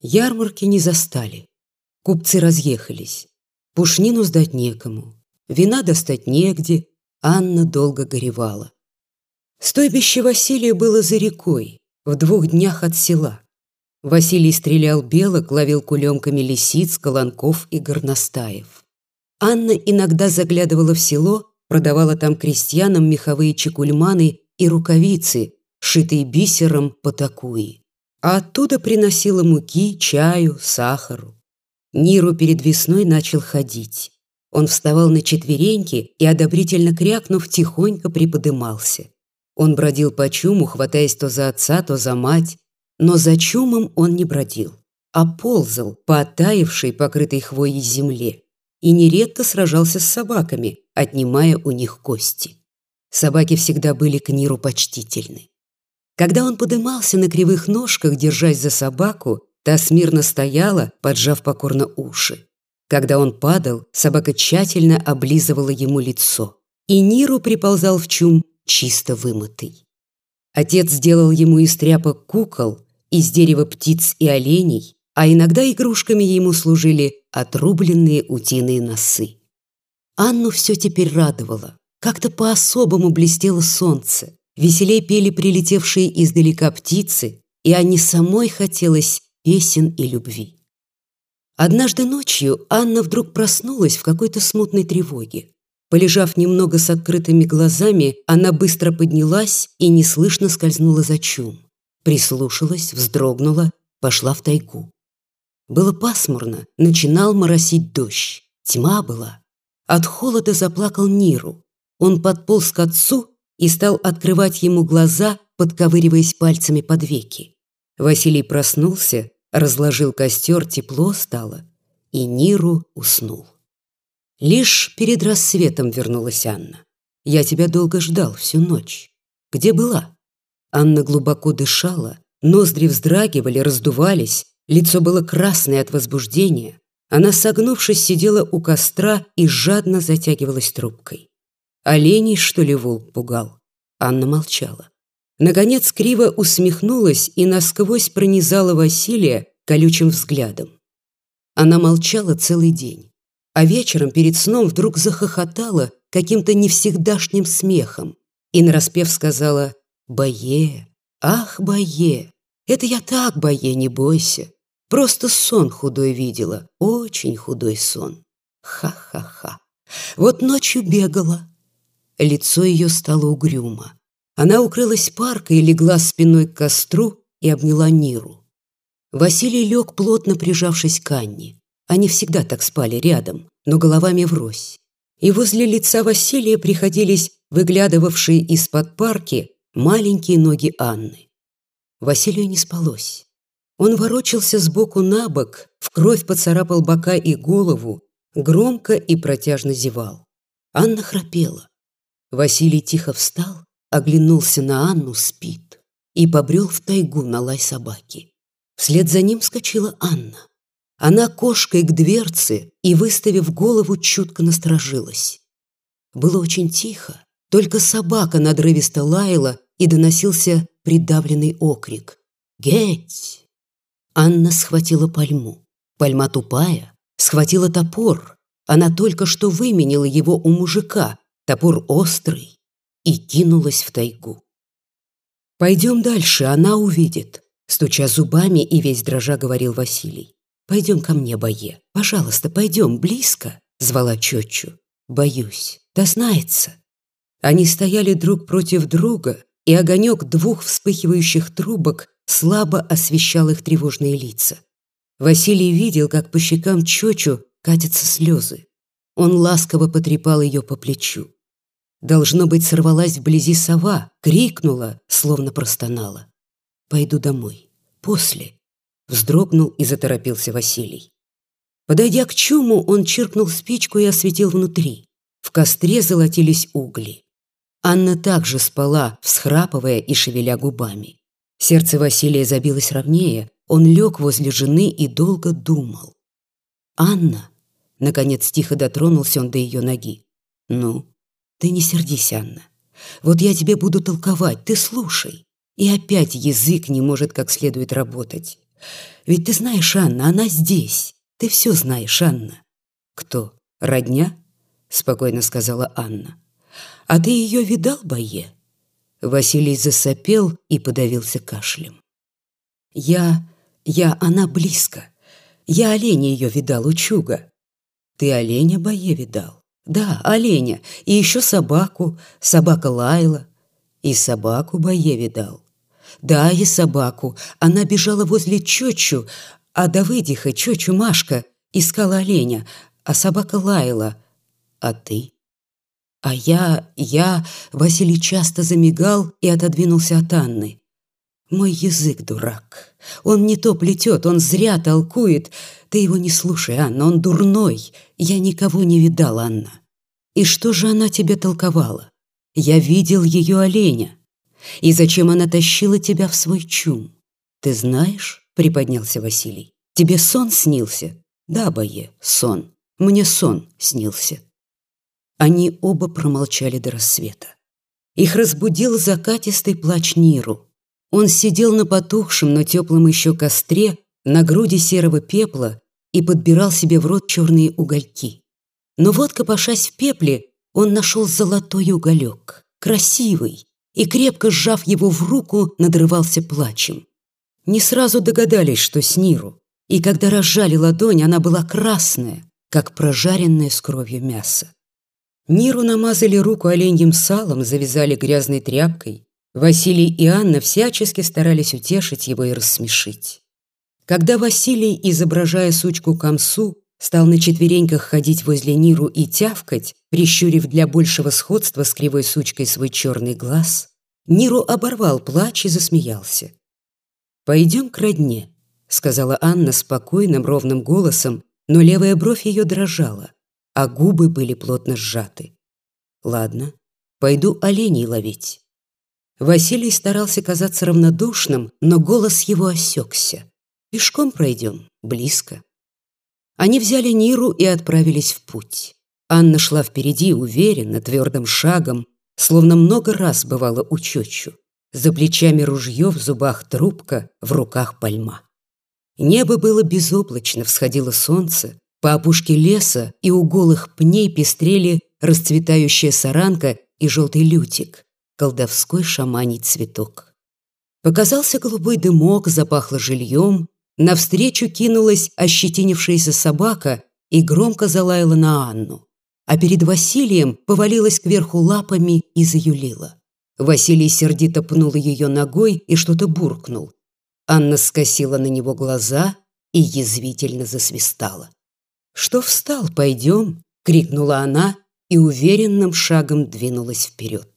Ярмарки не застали. Купцы разъехались. Пушнину сдать некому. Вина достать негде. Анна долго горевала. Стойбище Василия было за рекой, в двух днях от села. Василий стрелял белок, ловил кулемками лисиц, колонков и горностаев. Анна иногда заглядывала в село, продавала там крестьянам меховые чекульманы и рукавицы, шитые бисером по такуи. А оттуда приносила муки, чаю, сахару. Ниру перед весной начал ходить. Он вставал на четвереньки и, одобрительно крякнув, тихонько приподымался. Он бродил по чуму, хватаясь то за отца, то за мать, но за чумом он не бродил, а ползал по оттаившей, покрытой хвоей земле, и нередко сражался с собаками, отнимая у них кости. Собаки всегда были к Ниру почтительны. Когда он подымался на кривых ножках, держась за собаку, та смирно стояла, поджав покорно уши. Когда он падал, собака тщательно облизывала ему лицо. И Ниру приползал в чум чисто вымытый. Отец сделал ему из тряпок кукол, из дерева птиц и оленей, а иногда игрушками ему служили отрубленные утиные носы. Анну все теперь радовало. Как-то по-особому блестело солнце, веселей пели прилетевшие издалека птицы, и Анне самой хотелось песен и любви. Однажды ночью Анна вдруг проснулась в какой-то смутной тревоге. Полежав немного с открытыми глазами, она быстро поднялась и неслышно скользнула за чум прислушалась, вздрогнула, пошла в тайгу. Было пасмурно, начинал моросить дождь. Тьма была. От холода заплакал Ниру. Он подполз к отцу и стал открывать ему глаза, подковыриваясь пальцами под веки. Василий проснулся, разложил костер, тепло стало, и Ниру уснул. Лишь перед рассветом вернулась Анна. «Я тебя долго ждал всю ночь. Где была?» Анна глубоко дышала, ноздри вздрагивали, раздувались, лицо было красное от возбуждения. Она, согнувшись, сидела у костра и жадно затягивалась трубкой. Оленей, что ли, волк пугал? Анна молчала. Наконец криво усмехнулась и насквозь пронизала Василия колючим взглядом. Она молчала целый день, а вечером перед сном вдруг захохотала каким-то невсегдашним смехом и нараспев сказала Бое, ах, Бое, это я так, Бое, не бойся. Просто сон худой видела, очень худой сон. Ха-ха-ха. Вот ночью бегала. Лицо ее стало угрюмо. Она укрылась паркой, легла спиной к костру и обняла Ниру. Василий лег, плотно прижавшись к Анне. Они всегда так спали рядом, но головами врозь. И возле лица Василия приходились выглядывавшие из-под парки маленькие ноги Анны. Василию не спалось. Он ворочался сбоку на бок, в кровь поцарапал бока и голову, громко и протяжно зевал. Анна храпела. Василий тихо встал, оглянулся на Анну, спит, и побрел в тайгу на лай собаки. Вслед за ним скочила Анна. Она кошкой к дверце и, выставив голову, чутко насторожилась. Было очень тихо, только собака надрывисто лаяла и доносился придавленный окрик. «Геть!» Анна схватила пальму. Пальма тупая, схватила топор. Она только что выменила его у мужика, топор острый, и кинулась в тайгу. «Пойдем дальше, она увидит», стуча зубами и весь дрожа говорил Василий. «Пойдем ко мне, Бое. Пожалуйста, пойдем, близко», звала Чочу. «Боюсь. Да знается». Они стояли друг против друга, и огонек двух вспыхивающих трубок слабо освещал их тревожные лица. Василий видел, как по щекам Чочу катятся слезы. Он ласково потрепал ее по плечу. Должно быть, сорвалась вблизи сова, крикнула, словно простонала. «Пойду домой. После». Вздрогнул и заторопился Василий. Подойдя к чуму, он чиркнул спичку и осветил внутри. В костре золотились угли. Анна также спала, всхрапывая и шевеля губами. Сердце Василия забилось ровнее, он лег возле жены и долго думал. «Анна!» — наконец тихо дотронулся он до ее ноги. «Ну, ты не сердись, Анна. Вот я тебе буду толковать, ты слушай». И опять язык не может как следует работать. Ведь ты знаешь, Анна, она здесь. Ты все знаешь, Анна. Кто? Родня? Спокойно сказала Анна. А ты ее видал, Бае? Василий засопел и подавился кашлем. Я... я... она близко. Я оленя ее видал у Чуга. Ты оленя Бае видал? Да, оленя. И еще собаку. Собака лаяла. И собаку Бае видал. Да, и собаку. Она бежала возле Чочу, а Давыдиха, Чочу Машка, искала оленя, а собака лаяла. А ты? А я, я... Василий часто замигал и отодвинулся от Анны. Мой язык дурак. Он не то плетет, он зря толкует. Ты его не слушай, Анна, он дурной. Я никого не видал, Анна. И что же она тебе толковала? Я видел ее оленя. И зачем она тащила тебя в свой чум? Ты знаешь, приподнялся Василий, тебе сон снился? Да, Бае, сон. Мне сон снился. Они оба промолчали до рассвета. Их разбудил закатистый плач Ниру. Он сидел на потухшем, но теплом еще костре, на груди серого пепла и подбирал себе в рот черные угольки. Но вот, копошась в пепле, он нашел золотой уголек, красивый, и, крепко сжав его в руку, надрывался плачем. Не сразу догадались, что с Ниру, и когда разжали ладонь, она была красная, как прожаренное с кровью мясо. Ниру намазали руку оленьим салом, завязали грязной тряпкой. Василий и Анна всячески старались утешить его и рассмешить. Когда Василий, изображая сучку комсу, стал на четвереньках ходить возле Ниру и тявкать, прищурив для большего сходства с кривой сучкой свой черный глаз, Ниру оборвал плач и засмеялся. «Пойдем к родне», — сказала Анна спокойным, ровным голосом, но левая бровь ее дрожала а губы были плотно сжаты. Ладно, пойду оленей ловить. Василий старался казаться равнодушным, но голос его осекся. Пешком пройдем, близко. Они взяли Ниру и отправились в путь. Анна шла впереди уверенно, твердым шагом, словно много раз бывала у Чочу. За плечами ружье, в зубах трубка, в руках пальма. Небо было безоблачно, всходило солнце, по опушке леса и у голых пней пестрели расцветающая саранка и желтый лютик, колдовской шаманий цветок. Показался голубой дымок, запахло жильем, навстречу кинулась ощетинившаяся собака и громко залаяла на Анну, а перед Василием повалилась кверху лапами и заюлила. Василий сердито пнул ее ногой и что-то буркнул. Анна скосила на него глаза и язвительно засвистала. «Что встал, пойдем!» — крикнула она и уверенным шагом двинулась вперед.